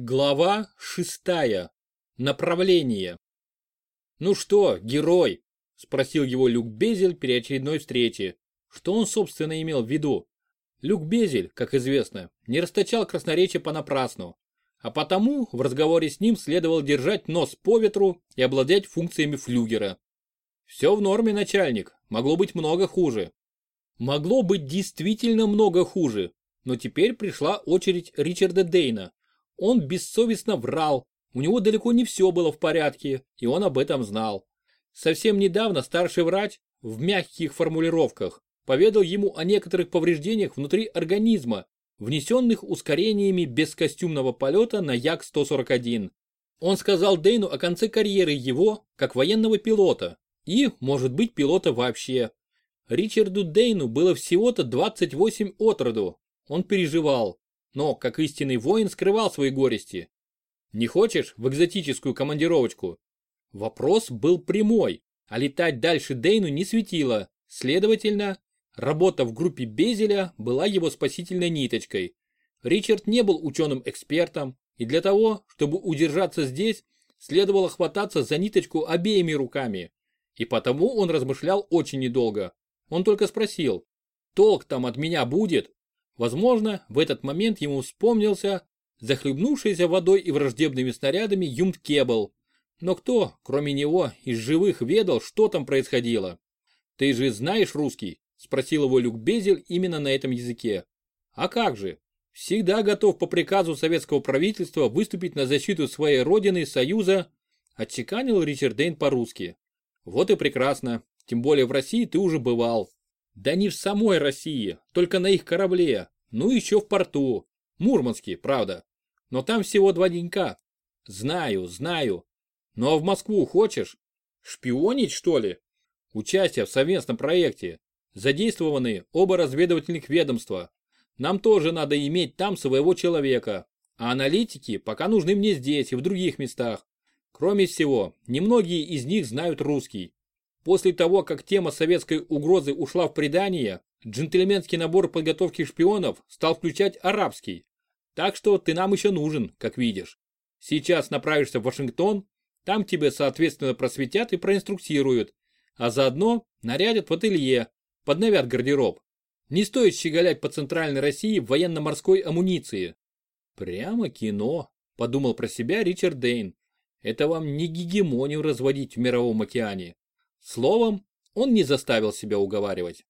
Глава шестая. Направление. «Ну что, герой?» – спросил его Люк Безель при очередной встрече. Что он, собственно, имел в виду? Люк Безель, как известно, не расточал красноречие понапрасну, а потому в разговоре с ним следовало держать нос по ветру и обладать функциями флюгера. «Все в норме, начальник, могло быть много хуже». Могло быть действительно много хуже, но теперь пришла очередь Ричарда Дейна он бессовестно врал, у него далеко не все было в порядке, и он об этом знал. Совсем недавно старший врач, в мягких формулировках, поведал ему о некоторых повреждениях внутри организма, внесенных ускорениями бескостюмного полета на Як-141. Он сказал Дейну о конце карьеры его, как военного пилота, и, может быть, пилота вообще. Ричарду Дейну было всего-то 28 отроду. Он переживал но, как истинный воин, скрывал свои горести. Не хочешь в экзотическую командировочку? Вопрос был прямой, а летать дальше Дейну не светило. Следовательно, работа в группе Безеля была его спасительной ниточкой. Ричард не был ученым-экспертом, и для того, чтобы удержаться здесь, следовало хвататься за ниточку обеими руками. И потому он размышлял очень недолго. Он только спросил, толк там от меня будет? Возможно, в этот момент ему вспомнился захлебнувшийся водой и враждебными снарядами Юмт Кебл. Но кто, кроме него, из живых ведал, что там происходило? «Ты же знаешь русский?» – спросил его Люк Безель именно на этом языке. «А как же? Всегда готов по приказу советского правительства выступить на защиту своей родины, Союза», – отчеканил Ричард Дейн по-русски. «Вот и прекрасно. Тем более в России ты уже бывал. Да не в самой России, только на их корабле. Ну еще в порту. Мурманске, правда. Но там всего два денька. Знаю, знаю. Ну а в Москву хочешь? Шпионить, что ли? Участие в совместном проекте. Задействованы оба разведывательных ведомства. Нам тоже надо иметь там своего человека. А аналитики пока нужны мне здесь и в других местах. Кроме всего, немногие из них знают русский. После того, как тема советской угрозы ушла в предание, джентльменский набор подготовки шпионов стал включать арабский. Так что ты нам еще нужен, как видишь. Сейчас направишься в Вашингтон, там тебе соответственно просветят и проинструктируют, а заодно нарядят в ателье, подновят гардероб. Не стоит щеголять по центральной России в военно-морской амуниции. Прямо кино, подумал про себя Ричард Дейн. Это вам не гегемонию разводить в мировом океане. Словом, он не заставил себя уговаривать.